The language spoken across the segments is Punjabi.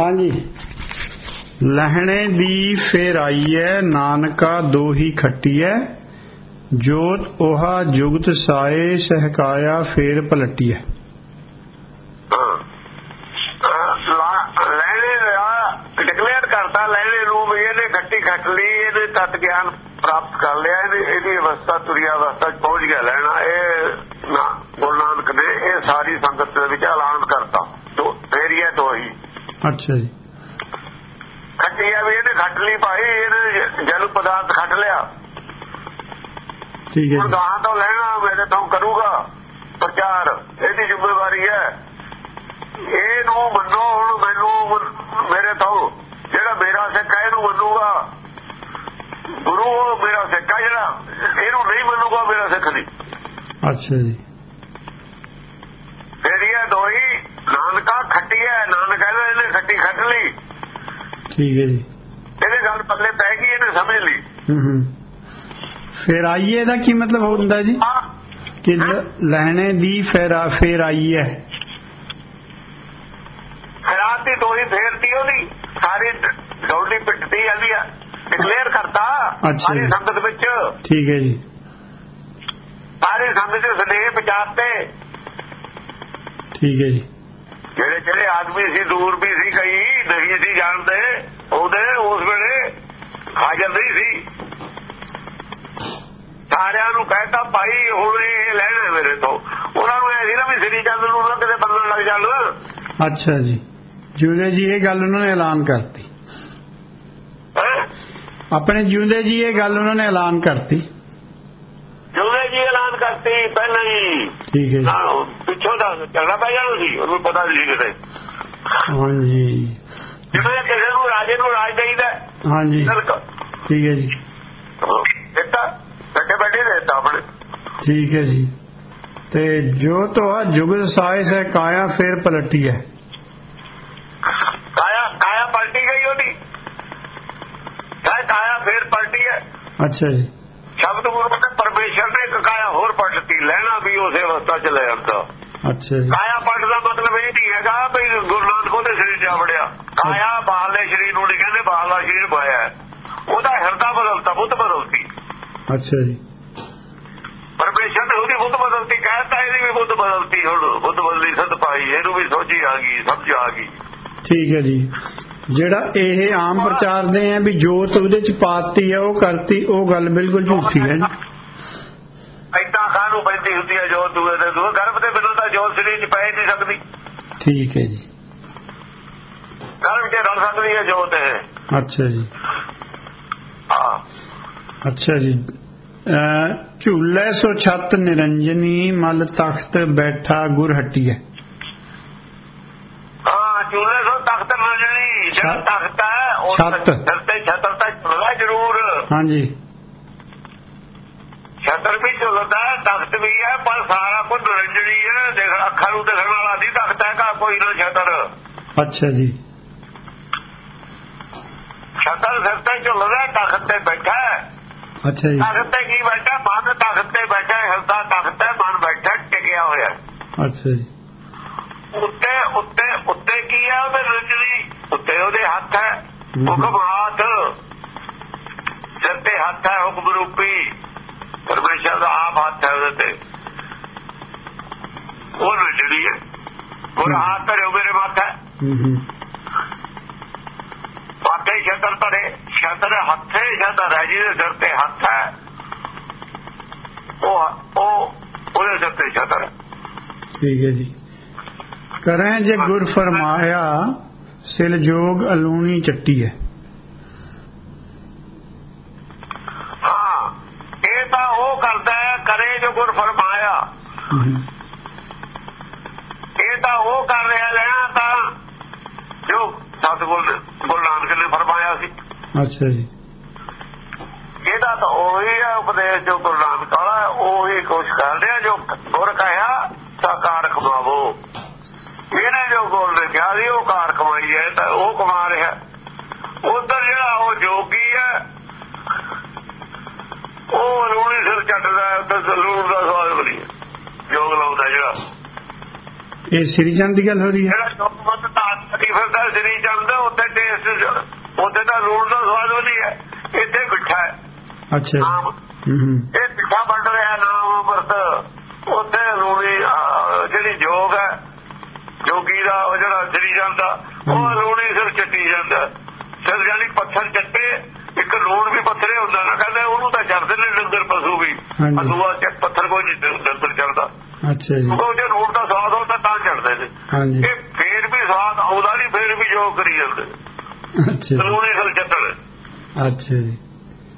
ਹਾਂਜੀ। ਲਹਿਣੇ ਦੀ ਫੇਰ ਆਈਐ ਨਾਨਕਾ ਦੋਹੀ ਖੱਟੀਐ, ਜੋਤ 오ਹਾ ਜੁਗਤ ਸਾਏ, ਸਹਕਾਇਆ ਫੇਰ ਪਲਟੀਐ। ਲੈਣੇ ਦਾ ਡਿਕਲੇਅਰ ਕਰਤਾ ਲੈਣੇ ਨੂੰ ਵੀ ਇਹਨੇ ਖੱਟ ਲਈ ਇਹਨੇ ਤਤ ਗਿਆਨ ਪ੍ਰਾਪਤ ਕਰ ਲਿਆ ਇਹਨੇ ਇਹਦੀ ਅਵਸਥਾ ਤੁਰਿਆ ਅਵਸਥਾ 'ਚ ਪਹੁੰਚ ਗਿਆ ਲੈਣਾ ਇਹ ਨਾ, ਗੁਰੂ ਨਾਨਕ ਨੇ ਇਹ ਸਾਰੀ ਸੰਗਤ ਦੇ ਵਿੱਚ ਐਲਾਨ ਕਰਤਾ। ਤੋ ਫੇਰੀਏ ਦੋਹੀ। ਅੱਛਾ ਜੀ। ਖੱਟੀ ਆ ਵੀ ਇਹਨੇ ਖੱਟ ਲਈ ਭਾਈ ਇਹਨੇ ਜਲ ਪਦਾਰਥ ਖੱਟ ਲਿਆ। ਠੀਕ ਹੈ ਹੁਣ ਜੀ ਗਾਹਾਂ ਤੋਂ ਲੈਣਾ ਮੇਰੇ ਤੋਂ ਕਰੂਗਾ ਪ੍ਰਚਾਰ ਇਹਦੀ ਜ਼ਿੰਮੇਵਾਰੀ ਹੈ। ਇਹਨੂੰ ਮੰਨੋ ਹੁਣ ਮੈਨੂੰ ਮੇਰੇ ਤੋਂ ਜਿਹੜਾ ਮੇਰਾ ਸਿੱਖ ਹੈ ਇਹਨੂੰ ਮੰਨੂਗਾ। ਗੁਰੂ ਮੇਰਾ ਸਿੱਖ ਹੈ ਜਿਹੜਾ ਇਹਨੂੰ ਨਹੀਂ ਮੰਨੂਗਾ ਮੇਰਾ ਸਿੱਖ ਨਹੀਂ। ਅੱਛਾ ਜੀ ਫਿਰ ਇਹ ਦੋਈ ਨਾਨਕਾ ਖੱਟੀ ਹੈ ਨਾਨਕ ਕਹਿੰਦਾ ਇਹਨੇ ਖੱਟੀ ਖੱਟ ਲਈ ਠੀਕ ਹੈ ਜੀ। ਇਹਦੇ ਗੱਲ ਪੱਲੇ ਪੈ ਗਈ ਇਹਨੇ ਸਮਝ ਲਈ। ਹੂੰ ਹੂੰ। ਫੇਰ ਆਈਏ ਦਾ ਕੀ ਮਤਲਬ ਹੁੰਦਾ ਜੀ? ਹਾਂ। ਕਿ ਲ- ਲਹਿਣੇ ਦੀ ਫੇਰ ਆ- ਫੇਰ ਆਈਐ ਖਰਾਬ ਦੀ ਦੋਈ ਫੇਰਤੀ ਉਹਦੀ। ਸਾਰੀ ਡੌਲੀ ਪਿੱਟਦੀ ਜਾਂਦੀ ਆ। ਡਿਕਲੇਅਰ ਕਰਤਾ ਸਾਰੀ। ਸੰਗਤ ਵਿੱਚ। ਠੀਕ ਹੈ ਜੀ। ਸਾਰੀ ਸੰਗਤ ਦੇ ਸਨੇਹ ਪਹੁੰਚਾਤੇ। ਠੀਕ ਹੈ ਜੀ। ਆਦਮੀ ਸੀ ਦੂਰ ਵੀ ਸੀ ਕਈ ਨਹੀਂ ਸੀ ਜਾਣਦੇ। ਉਹਦੇ ਉਸ ਵੇਲੇ ਹਾਜ਼ਰ ਨਹੀਂ ਸੀ। ਸਾਰਿਆਂ ਨੂੰ ਕਹਿਤਾ ਭਾਈ ਹੁਣ ਇਹ ਲੈਣਾ ਮੇਰੇ ਤੋਂ। ਉਹਨਾਂ ਨੂੰ ਇਹ ਨਾ ਵੀ ਸ੍ਰੀ ਚੰਦ ਨੂੰ ਨਾ ਕਿਤੇ ਬੰਨਣ ਲੱਗ ਜਾਣ। ਅੱਛਾ ਜੀ। ਜਿਉਂਦੇ ਜੀ ਇਹ ਗੱਲ ਉਹਨਾਂ ਨੇ ਐਲਾਨ ਕਰਤੀ? ਆਪਣੇ ਜਿਉਂਦੇ ਜੀ ਇਹ ਗੱਲ ਉਹਨਾਂ ਨੇ ਐਲਾਨ ਕਰਤੀ। ਕਰਤੀ ਪਹਿਲਾਂ ਹੀ ਠੀਕ ਹੈ ਹਾਂ ਪਿੱਛੋਂ ਦਾ ਚੱਲਣਾ ਪੈ ਜਾਣਾ ਸੀ ਉਹਨੂੰ ਪਤਾ ਨਹੀਂ ਸੀ ਕਿਤੇ। ਹਾਂਜੀ। ਜਿਵੇਂ ਕਿਸੇ ਨੂੰ ਰਾਜੇ ਨੂੰ ਰਾਜ ਦੇਈਦਾ ਹਾਂਜੀ। ਠੀਕ ਹੈ ਜੀ। ਦਿੱਤਾ। ਬੈਠੇ ਬੈਠੇ ਦੇਤਾ ਆਪਣੇ। ਠੀਕ ਹੈ ਜੀ। ਤੇ ਜੋ ਤੋ ਜੁਗਤ ਸਾਇ ਸੇ ਕਾਇਆ ਫੇਰ ਪਲਟੀ ਹੈ। ਕਾਇਆ ਕਾਇਆ ਪਲਟੀ ਗਈ ਉਹਦੀ। ਕਾਇਆ ਫੇਰ ਪਲਟੀ ਹੈ। ਅੱਛਾ ਜੀ। ਸ਼ਬਦ ਗੁਰੂ ਨੇ ਪਰਮੇਸ਼ਰ ਨੇ ਇੱਕ ਕਾਇਆ ਹੋਰ ਪਲਟਤੀ ਲੈਣਾ ਵੀ ਉਸੇ ਅਵਸਥਾ ਚ ਲੈ ਆਉਂਦਾ ਅੱਛਾ ਜੀ। ਕਾਇਆ ਪਲਟ ਦਾ ਮਤਲਬ ਇਹ ਨਹੀਂ ਹੈਗਾ ਵੀ ਗੁਰੂ ਨਾਨਕ ਉਹਦੇ ਸਰੀਰ ਚ ਵੜਿਆ। ਕਾਇਆ ਬਾਹਰਲੇ ਸਰੀਰ ਨੂੰ ਨਹੀਂ ਕਹਿੰਦੇ ਬਾਹਰਲਾ ਸਰੀਰ ਪਾਇਆ। ਉਹਦਾ ਹਿਰਦਾ ਬਦਲਤਾ ਬੁੱਧ ਬਦਲਤੀ। ਅੱਛਾ ਜੀ। ਪਰਮੇਸ਼ਰ ਨੇ ਉਹਦੀ ਬੁੱਧ ਬਦਲਤੀ ਕਹਿੰਦਾ ਇਹਦੀ ਵੀ ਬੁੱਧ ਬਦਲਤੀ ਹੁਣ ਬੁੱਧ ਬਦਲੀ ਸਦ ਪਾਈ ਇਹਨੂੰ ਵੀ ਸੋਝੀ ਆ ਗਈ ਸਮਝ ਆ ਗਈ। ਠੀਕ ਹੈ ਜੀ। ਜਿਹੜਾ ਇਹ ਆਮ ਪ੍ਰਚਾਰਦੇ ਆ ਵੀ ਜੋਤ ਉਹਦੇ ਚ ਪਾਤੀ ਹੈ ਉਹ ਕਰਤੀ ਉਹ ਗੱਲ ਬਿਲਕੁਲ ਝੂਠੀ ਹੈ ਜੀ। ਐਦਾਂ ਖਾਨੂੰ ਪੈਂਦੀ ਹੁੰਦੀ ਹੈ ਜੋ ਦੂਏ ਦੇ? ਦੂਏ ਗਰਭ ਦੇ ਬਿਨਾਂ ਤਾਂ ਜੋਤ ਸਰੀਰ ਚ ਪੈ ਹੀ ਨਹੀਂ ਸਕਦੀ। ਠੀਕ ਹੈ ਜੀ। ਗਰਭ ਚ ਰਲ ਸਕਦੀ ਹੈ ਜੋਤ ਇਹ। ਅੱਛਾ ਜੀ। ਹਾਂ। ਅੱਛਾ ਜੀ। ਝੂਲੇ ਸੋ ਛਤ ਨਿਰੰਜਨੀ ਮਲ ਤਖਤ ਬੈਠਾ ਗੁਰ ਹਟੀਐ। ਹਾਂ ਚੂਲੇ ਤੋਂ ਤਖਤ ਮਿਲ ਜਣੀ ਜਿਹੜਾ। ਤਖਤ ਹੈ ਉਹ। ਸਿਰ ਤੇ ਛਤਰ ਤਾਂ ਝੁਲਦਾ ਜ਼ਰੂਰ। ਹਾਂਜੀ। ਛਤਰ ਵੀ ਝੁਲਦਾ ਹੈ ਤਖਤ ਵੀ ਹੈ ਪਰ ਸਾਰਾ ਕੁਝ ਨਿਰੰਜਣੀ ਹੈ। ਦੇਖ ਅੱਖਾਂ ਨੂੰ ਦੇਖਣ ਵਾਲਾ ਨਹੀਂ ਤਖਤ ਹੈਗਾ ਕੋਈ ਨਾ ਛਤਰ। ਅੱਛਾ ਜੀ। ਛਤਰ ਸਿਰ ਤੇ ਝੁਲਦਾ ਤਖਤ ਤੇ ਬੈਠਾ ਹੈ। ਅੱਛਾ ਜੀ। ਤਖਤ ਤੇ ਕੀ ਬੈਠਾ? ਮਨ ਤਖਤ ਤੇ ਬੈਠਾ ਹੈ, ਹਿਰਦਾ ਤਖਤ ਹੈ ਮਨ ਬੈਠਾ ਟਿਕਿਆ ਹੋਇਆ ਹੈ। ਅੱਛਾ ਜੀ। ਉੱਤੇ ਉੱਤੇ ਉੱਤੇ ਕੀ ਹੈ? ਉਹਦੇ ਨਿਰੰਜਣੀ ਉੱਤੇ ਉਹਦੇ ਹੱਥ ਹੈ। ਹੁਕਮ ਹੱਥ ਸਿਰ ਤੇ ਹੱਥ ਹੈ ਹੁਕਮ ਰੂਪੀ। ਪਰਮੇਸ਼ਰ ਦਾ ਆਪ ਹੱਥ ਹੈ ਉਹਦੇ ਤੇ। ਉਹ ਨਿਰੰਜਣੀ ਹੈ। ਉਹ। ਹੱਥ ਧਰਿਓ ਮੇਰੇ ਮਾਥਾ ਵਾਕਈ ਸ਼ਤਰ ਧਰੇ। ਸ਼ਤਰ ਹੱਥੇ ਸ਼ਤਰ ਹੈ ਜਿਹਦੇ ਸਿਰ ਤੇ ਹੱਥ ਹੈ। ਉਹ ਉਹ ਉਹਦੇ ਸਿਰ ਤੇ ਸ਼ਤਰ ਠੀਕ ਹੈ ਜੀ। ਕਰਾਂ ਜੇ ਗੁਰ ਫਰਮਾਇਆ ਸਿਲ ਜੋਗ ਅਲੂਣੀ ਚੱਟੀ ਹੈ। ਹਾਂ ਇਹ ਤਾਂ ਉਹ ਕਰਦਾ ਹੈ ਕਰੇ ਜੋ ਗੁਰ ਫਰਮਾਇਆ। ਇਹ ਤਾਂ ਉਹ ਕਰ ਰਿਹਾ ਲੈਣਾ ਤਾਂ ਜੋ ਸਤਿਗੁਰ ਗੁਰੂ ਨਾਨਕ ਨੇ ਫਰਮਾਇਆ ਸੀ। ਅੱਛਾ ਜੀ। ਇਹਦਾ ਤਾਂ ਉਹੀ ਹੈ ਉਪਦੇਸ਼ ਜੋ ਗੁਰੂ ਨਾਨਕ ਵਾਲਾ ਉਹੀ ਕੁਛ ਕਰ ਰਿਹਾ ਜੋ ਗੁਰ ਕਹਿਆ ਸਾਕਾਰ ਕਮਾਵੋ। ਇਹਨੇ ਜੋ ਨੇ ਕਿਹਾ ਸੀ ਉਹ ਕਾਰ ਕਮਾਈ ਹੈ ਤਾਂ ਉਹ ਕਮਾ ਰਿਹਾ। ਉਧਰ ਜਿਹੜਾ ਉਹ ਜੋਗੀ ਹੈ ਉਹ ਰੂਣੀ ਸਿਰ ਚੱਟਦਾ ਤੇ ਜ਼ਰੂਰ ਦਾ ਸਵਾਲ ਬਣੀ ਜੋਗ ਲਾਉਂਦਾ ਜਿਹੜਾ। ਇਹ ਸ੍ਰੀ ਚੰਦ ਦੀ ਗੱਲ ਹੋ ਰਹੀ ਹੈ? ਜਿਹੜਾ ਜੋਗਮਤ ਧਾਤ ਕੀ ਫਿਰਦਾ ਸ੍ਰੀ ਚੰਦ ਉੱਥੇ ਟੇਸਟ ਉੱਥੇ ਤਾਂ ਲੂਣ ਦਾ ਸਵਾਦ ਨਹੀਂ ਹੈ। ਇੱਥੇ ਮਿੱਠਾ ਹੈ। ਅੱਛਾ। ਆਮ। ਹੂੰ ਹੂੰ। ਇਹ ਮਿੱਠਾ ਬਣ ਰਿਹਾ ਨਾਮ ਵਰਤ ਉੱਥੇ ਲੂਣੀ ਅਹ, ਜਿਹੜੀ ਜੋਗ ਹੈ ਜੋਗੀ ਦਾ ਉਹ ਜਿਹੜਾ ਸ੍ਰੀ ਚੰਦ ਦਾ ਉਹ ਲੂਣੀ ਸਿਰ ਚੱਟੀ ਜਾਂਦਾ ਸਿਰ ਜਾਨੀ ਪੱਥਰ ਚੱਟੇ ਇੱਕ ਲੂਣ ਵੀ ਪੱਥਰੇ ਹੁੰਦਾ ਨਾ ਕਹਿੰਦੇ ਉਹਨੂੰ ਤਾਂ ਚੜਦੇ ਨੇ ਡੰਗਰ ਪਸ਼ੂਆ ਚ ਪੱਥਰ ਕੋਈ ਨਹੀਂ ਡੰਗਰ ਚੜਦਾ। ਅੱਛਾ ਜੀ। ਉਹ ਜੇ ਲੂਣ ਦਾ ਸਵਾਦ ਹੁੰਦਾ ਤਾਂ ਚੜਦੇ ਨੇ ਹਾਂਜੀ। ਇਹ ਫੇਰ ਵੀ ਸਵਾਦ ਆਉਂਦਾ ਨਹੀਂ ਫੇਰ ਵੀ ਜੋ ਕਰੀ ਜਾਂਦੇ। ਅੱਛਾ। ਜੀ, ਲੂਣੀ ਸਿਰ ਚੱਟਣ ਅੱਛਾ ਜੀ।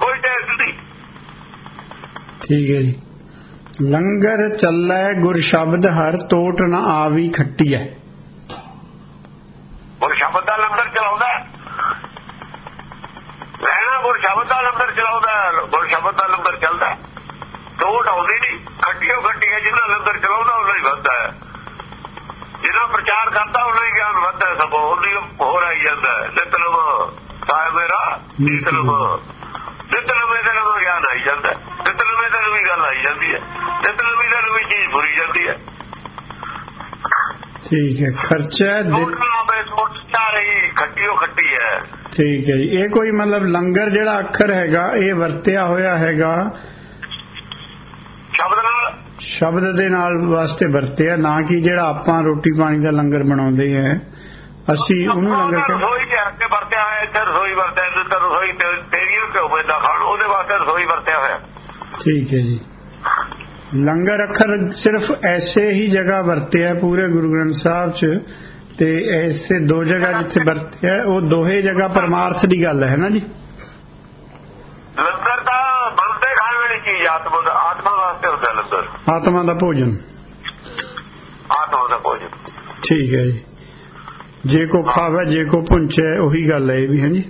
ਕੋਈ ਟੈਸਟ ਨਹੀਂ। ਠੀਕ ਹੈ ਜੀ। ਲੰਗਰ ਚੱਲੈ ਗੁਰ ਸ਼ਬਦ ਹਰ ਟੋਟ ਨ ਆਵੀ ਖੱਟੀ ਹੈ ਗੁਰ ਸ਼ਬਦ ਦਾ ਲੰਗਰ ਚਲਾਉਂਦਾ ਹੈ। ਰਹਿਣਾ ਗੁਰ ਸ਼ਬਦ ਦਾ ਲੰਗਰ ਚਲਾਉਂਦਾ ਹੈ, ਗੁਰ ਸ਼ਬਦ ਦਾ ਲੰਗਰ ਚੱਲਦਾ ਹੈ। ਟੋਟ ਆਉਂਦੀ ਨਹੀਂ ਖੱਟੀਓ ਖੱਟੀ ਹੈ ਜਿੰਨਾ ਲੰਗਰ ਚਲਾਉਂਦਾ ਉਹਨਾਂ ਹੀ ਵੱਧਦਾ ਹੈ ਜਿੰਨਾ ਪ੍ਰਚਾਰ ਕਰਦਾ ਉਹਨਾਂ ਹੀ ਸਗੋਂ ਉਹਦੀ ਹੋਰ ਆਈ ਜਾਂਦਾ ਨਿਤਨਮ ਸਾਹਿਬ ਮੇਰਾ ਨਿਤਨਮ ਨਿਤਨਮ ਇਹਦੇ ਨਾਲ ਗਿਆਨ ਆਈ ਜਾਂਦਾ। ਨਿਤਨਮ ਇਹਦੇ ਨਾਲ ਵੀ ਗੱਲ ਆਈ ਜਾਂਦੀ ਹੈ। ਨਿਤਨਮ ਇਹਦੇ ਨਾਲ ਵੀ ਚੀਜ਼ ਬੁਰੀ ਜਾਂਦੀ ਹੈ। ਠੀਕ ਹੈ ਖਰਚਾ ਖੱਟੀਓ ਖੱਟੀ ਹੈ। ਠੀਕ ਹੈ ਜੀ। ਇਹ ਕੋਈ ਮਤਲਬ ਲੰਗਰ ਜਿਹੜਾ ਅੱਖਰ ਹੈਗਾ ਇਹ ਵਰਤਿਆ ਹੋਇਆ ਹੈਗਾ। ਸ਼ਬਦ ਨਾਲ? ਸ਼ਬਦ ਦੇ ਨਾਲ ਵਾਸਤੇ ਵਰਤਿਆ ਨਾ ਕਿ ਜਿਹੜਾ ਆਪਾਂ ਰੋਟੀ ਪਾਣੀ ਦਾ ਲੰਗਰ ਬਣਾਉਂਦੇ ਆ ਅਸੀਂ ਉਹਨੂੰ ਲੰਗਰ ਕਹਿੰਦੇ ਰਸੋਈ ਚ ਕੇ ਵਰਤਿਆ ਹੋਇਆ ਇੱਥੇ ਰਸੋਈ ਵਰਤਿਆ ਇੱਥੇ ਰਸੋਈ ਤੇਰੀ ਕਿਉਂ ਪੈਦਾ ਖਾਣ ਉਹਦੇ ਵਾਸਤੇ ਰਸੋਈ ਵਰਤਿਆ ਹੋਇਆ। ਠੀਕ ਹੈ ਜੀ। ਲੰਗਰ ਅੱਖਰ ਸਿਰਫ ਐਸੇ ਹੀ ਜਗ੍ਹਾ ਵਰਤਿਆ ਪੂਰੇ ਗੁਰੂ ਗ੍ਰੰਥ ਸਾਹਿਬ 'ਚ ਤੇ ਐਸੇ ਦੋ ਜਗ੍ਹਾ ਜਿੱਥੇ ਵਰਤਿਆ ਉਹ ਦੋਹੇ ਜਗ੍ਹਾ ਪਰਮਾਰਥ ਦੀ ਗੱਲ ਹੈ ਨਾ ਜੀ? ਲੰਗਰ ਤਾਂ ਬੰਦੇ ਖਾਣ ਵਾਲੀ ਚੀਜ਼ ਆਤਮਾ ਦਾ ਆਤਮਾ ਵਾਸਤੇ ਹੁੰਦਾ ਲੰਗਰ। ਆਤਮਾ ਦਾ ਭੋਜਨ। ਆਤਮਾ ਦਾ ਭੋਜਨ। ਠੀਕ ਹੈ ਜੀ। ਜੇ ਕੋ ਖਾਵੇ ਜੇ ਕੋ ਪੁੰਚੇ ਉਹੀ ਗੱਲ ਹੈ ਇਹ ਵੀ ਹੈ ਜੀ।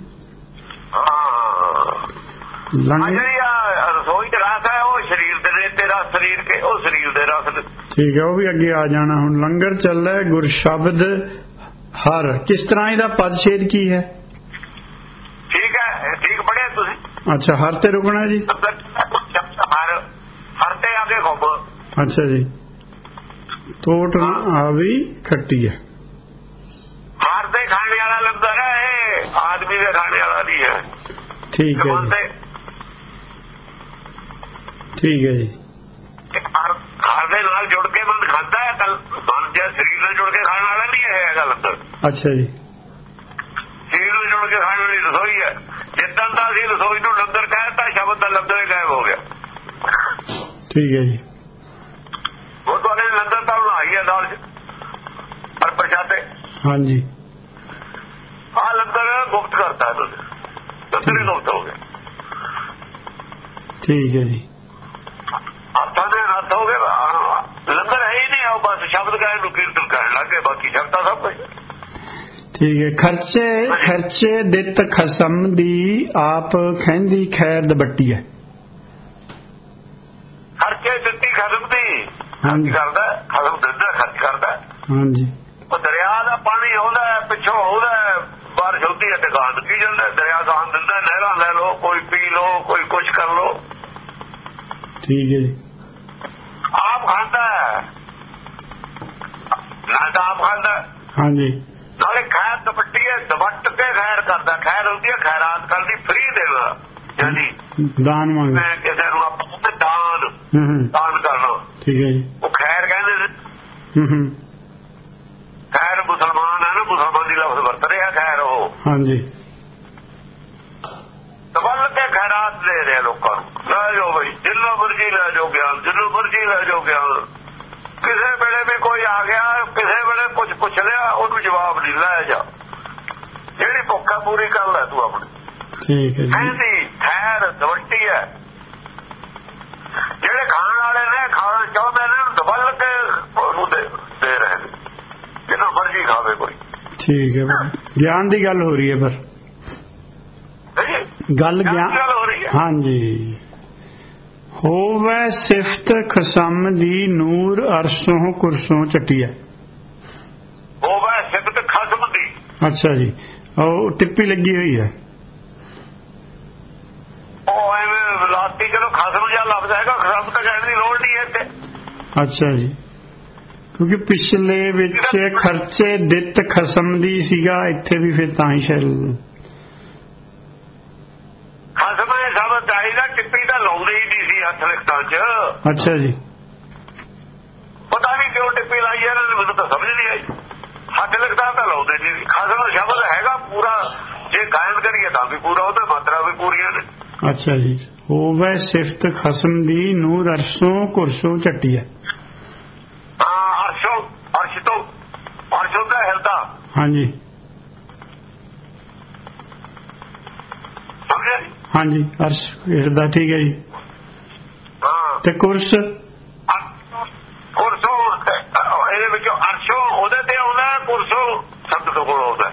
ਹਾਂ। ਆ ਲੰਗਰ ਜਿਹੜੀ ਆ ਰਸੋਈ ਚ ਰਸ ਹੈ ਉਹ ਸਰੀਰ ਦੇ ਨੇ ਤੇਰਾ ਸਰੀਰ ਕੇ ਉਹ ਸਰੀਰ ਦੇ ਰਸ ਨੇ। ਠੀਕ ਹੈ ਉਹ ਵੀ ਅੱਗੇ ਆ ਜਾਣਾ। ਹੁਣ ਲੰਗਰ ਚੱਲਦਾ ਹੈ ਗੁਰ ਸ਼ਬਦ ਹਰ। ਕਿਸ ਤਰ੍ਹਾਂ ਇਹਦਾ ਪਦ ਛੇਦ ਕੀ ਹੈ? ਠੀਕ ਹੈ ਠੀਕ ਪੜਿਆ ਤੁਸੀਂ? ਅੱਛਾ ਹਰ ਤੇ ਰੁਕਣਾ ਜੀ? ਹਰ ਹਰ ਤੇ ਆਗੇ ਖੋਬ। ਅੱਛਾ ਜੀ। ਟੋਟ ਆਵੀ ਖੱਟੀ ਹੈ ਹਰ ਦੇ ਖਾਣੇ ਵਾਲਾ ਲੰਗਰ ਹੈ ਇਹ ਆਦਮੀ ਦੇ ਖਾਣੇ ਵਾਲਾ ਨਹੀਂ ਹੈ ਠੀਕ ਹੈ ਜੀ। ਠੀਕ ਹੈ ਜੀ। ਹਰ ਦੇ ਨਾਲ ਜੁੜ ਕੇ ਮਨ ਖਾਂਦਾ ਹੈ ਕੱਲ ਮਨ ਜੇ ਸਰੀਰ ਨਾਲ ਜੁੜ ਕੇ ਖਾਣ ਵਾਲਾ ਨਹੀਂ ਹੈ ਇਹ ਗੱਲ ਅੱਛਾ ਜੀ। ਸਰੀਰ ਨਾਲ ਜੁੜ ਕੇ ਖਾਣ ਵਾਲੀ ਰਸੋਈ ਹੈ। ਜਿੱਦਾਂ ਦਾ ਅਸੀਂ ਰਸੋਈ ਨੂੰ ਲੰਗਰ ਕਹਿਤਾ ਸ਼ਬਦ ਦਾ ਲੰਗਰ ਗਾਇਬ ਹੋ ਗਿਆ। ਠੀਕ ਹੈ ਜੀ। ਉਹ ਤੁਹਾਡੇ ਲੰਗਰ ਤਾਂ ਹੁਣ ਆਈ ਹੈ ਦਾਲ ਚ ਪਰ ਪ੍ਰਸ਼ਾਦੇ। ਹਾਂਜੀ। ਆ ਲੰਗਰ ਗੁਪਤ ਕਰਤਾ ਹੈ ਤੁਸੀਂ। ਹੀ ਗੁਪਤ ਹੋ ਗਿਆ। ਠੀਕ ਹੈ ਜੀ। ਆਪਾਂ ਦੇ ਰੱਦ ਹੋ ਗਏ ਲੰਗਰ ਹੈ ਹੀ ਨਹੀਂ ਉਹ ਬਸ ਸ਼ਬਦ ਕਹਿਣ ਨੂੰ ਕੀਰਤਨ ਕਰਨ ਲੱਗੇ ਬਾਕੀ ਸ਼ਬਦਾਂ ਸਭ ਕੁਝ। ਠੀਕ ਹੈ। ਖਰਚੇ ਖਰਚੇ ਦਿੱਤ ਖਸਮ ਦੀ ਆਪ ਖੈਂਦੀ ਖੈਰ ਦਬੱਟੀ ਹੈ। ਖਰਚੇ ਦਿੱਤੀ ਖਸਮ ਦੀ ਹਾਂਜੀ। ਕਰਦਾ ਖਸਮ ਦਿੰਦਾ ਖਰਚ ਕਰਦਾ। ਹਾਂਜੀ। ਉਹ ਦਰਿਆ ਦਾ ਪਾਣੀ ਆਉਂਦਾ ਪਿੱਛੋਂ ਆਉਂਦਾ ਹੈ, ਬਾਰਿਸ਼ ਹੁੰਦੀ ਹੈ ਤੇ ਗਾਂ ਕੀ ਜਾਂਦਾ ਹੈ, ਦਰਿਆ ਗਾਂ ਦਿੰਦਾ ਹੈ, ਨਹਿਰਾਂ ਲੈ ਲਓ ਕੋਈ ਪੀ ਲਓ ਕੋਈ ਕੁਝ ਕਰ ਲਓ ਠੀਕ ਹੈ ਜੀ। ਆਪ ਖਾਂਦਾ ਹੈ। ਨਾ ਤਾਂ ਆਪ ਖਾਂਦਾ ਹਾਂਜੀ। ਨਾਲੇ ਖੈਰ ਦੁਪੱਟੀ ਹੈ ਦਵੱਟ ਕੇ ਖੈਰ ਕਰਦਾ। ਖੈਰ ਹੁੰਦੀ ਹੈ ਖੈਰਾਤ ਕਰਦੀ ਫ੍ਰੀ ਦੇਣਾ ਯਾਨੀ ਦਾਨ ਮੰਗ। ਮੈਂ ਕਿਸੇ ਨੂੰ ਆਪਾਂ ਦਾਨ ਹੂੰ ਹੂੰ। ਦਾਨ ਕਰਨਾ। ਠੀਕ ਹੈ ਜੀ। ਉਹ ਖੈਰ ਕਹਿੰਦੇ ਨੇ। ਹੂੰ ਹੂੰ। ਖੈਰ ਮੁਸਲਮਾਨ ਹੈ ਨਾ ਮੁਸਲਮਾਨ ਦੀ ਲਫ਼ਜ਼ ਵਰਤ ਰਿਹਾ ਖੈਰ ਉਹ। ਹਾਂਜੀ ਤਵੱਲ ਕੇ ਖੈਰਾਤ ਦੇ ਰਿਹਾ ਲੋਕਾਂ ਨੂੰ ਲੈ ਜਾਓ ਬਈ ਜਿੰਨਾ ਮਰਜ਼ੀ ਲੈ ਜਾਓ ਗਿਆਨ ਜਿੰਨਾ ਮਰਜ਼ੀ ਲੈ ਜਾਓ ਗਿਆਨ ਕਿਸੇ ਵੇਲੇ ਵੀ ਕੋਈ ਆ ਗਿਆ ਕਿਸੇ ਵੇਲੇ ਕੁਝ ਪੁੱਛ ਲਿਆ ਉਹਨੂੰ ਜਵਾਬ ਨਹੀਂ ਲੈ ਜਾ। ਜਿਹੜੀ ਭੁੱਖਾ ਪੂਰੀ ਕਰ ਲੈ ਤੂੰ ਆਪਣੀ। ਠੀਕ ਹੈ ਜੀ। ਕਹਿੰਦੀ ਖੈਰ ਦਵੱਟੀ ਹੈ। ਜਿਹੜੇ ਖਾਣ ਵਾਲੇ ਨੇ ਖਾਣਾ ਚਾਹੁੰਦੇ ਨੇ ਦਬਲ ਕੇ ਉਹਨੂੰ ਦੇ ਦੇ ਰਹੇ ਨੇ। ਜਿੰਨਾ ਮਰਜ਼ੀ ਖਾਵੇ ਕੋਈ। ਠੀਕ ਹੈ। ਗਿਆਨ ਦੀ ਗੱਲ ਹੋ ਰਹੀ ਹੈ ਪਰ? ਗੱਲ ਗਿਆਨ ਹਾਂਜੀ। ਹੋਵੇ ਸਿਫਤ ਖਸਮ ਦੀ ਨੂਰ ਅਰਸੋਂ ਕੁਰਸੋਂ ਚਟੀਆ ਉਹ ਵਾ ਸਿਫਤ ਖਸਮ ਦੀ। ਅੱਛਾ ਜੀ ਉਹ ਟਿੱਪੀ ਲੱਗੀ ਹੋਈ ਹੈ। ਉਹ ਐਵੇਂ ਲਾਤੀ ਚਲੋ ਖਸਮ ਜਿਹਾ ਲਫ਼ਜ਼ ਹੈਗਾ ਖਸਮ ਤਾਂ ਕਹਿਣ ਦੀ ਲੋੜ ਨਹੀਂ ਹੈ ਤੇ ਅੱਛਾ ਜੀ ਕਿਉਂਕਿ ਪਿਛਲੇ ਵਿੱਚ ਖਰਚੇ ਦਿੱਤ ਖਸਮ ਦੀ ਸੀਗਾ ਇੱਥੇ ਵੀ ਫਿਰ ਤਾਂ ਹੀ ਸ਼ਾਇਦ ਖਸਮ ਇਹ ਸਭ ਚਾਹੀਦਾ ਟਿੱਪੀ ਤਾਂ ਲਾਉਂਦੇ ਲਿਖਤਾਂ 'ਚ। ਅੱਛਾ ਜੀ। ਪਤਾ ਨਹੀਂ ਕਿਉਂ ਟਿੱਪੀ ਲਾਈ ਇਹਨਾਂ ਨੇ ਮੈਨੂੰ ਤਾਂ ਸਮਝ ਨਹੀਂ ਆਈ। ਹੱਥ ਲਿਖਤਾਂ ਤਾਂ ਲਾਉਂਦੇ ਨਹੀਂ। ਸੀ ਖਸਮ ਸ਼ਬਦ ਹੈਗਾ ਪੂਰਾ। ਜੇ ਕਾਇਮ ਕਰੀਏ ਤਾਂ ਵੀ ਪੂਰਾ ਉਹਦਾ ਮਾਤਰਾ ਵੀ ਪੂਰੀਆਂ ਨੇ। ਅੱਛਾ ਜੀ। ਹੋਵੇ ਸਿਫਤ ਖਸਮ ਦੀ ਨੂਰ ਅਰਸ਼ੋਂ ਕੁਰਸੋਂ ਝੱਟੀਐ ਹਾਂ। ਅਰਸ਼ੋਂ ਅਰਸ਼ ਤੋਂ ਅਰਸ਼ੋਂ ਦਾ ਹਿਲਦਾ ਹਾਂਜੀ। ਜੀ? ਹਾਂਜੀ ਅਰਸ਼ ਹਿਰਦਾ ਠੀਕ ਹੈ ਜੀ। ਤੇ ਕੁਰਸ? ਕੁਰਸੋਂ ਇਹਦੇ ਵਿੱਚੋਂ ਅਰਸ਼ੋਂ ਉਹਦੇ ਤੇ ਆਉਂਦਾ ਕੁਰਸੋਂ ਸ਼ਬਦ ਤੋਂ ਕੋਲ ਆਉਂਦਾ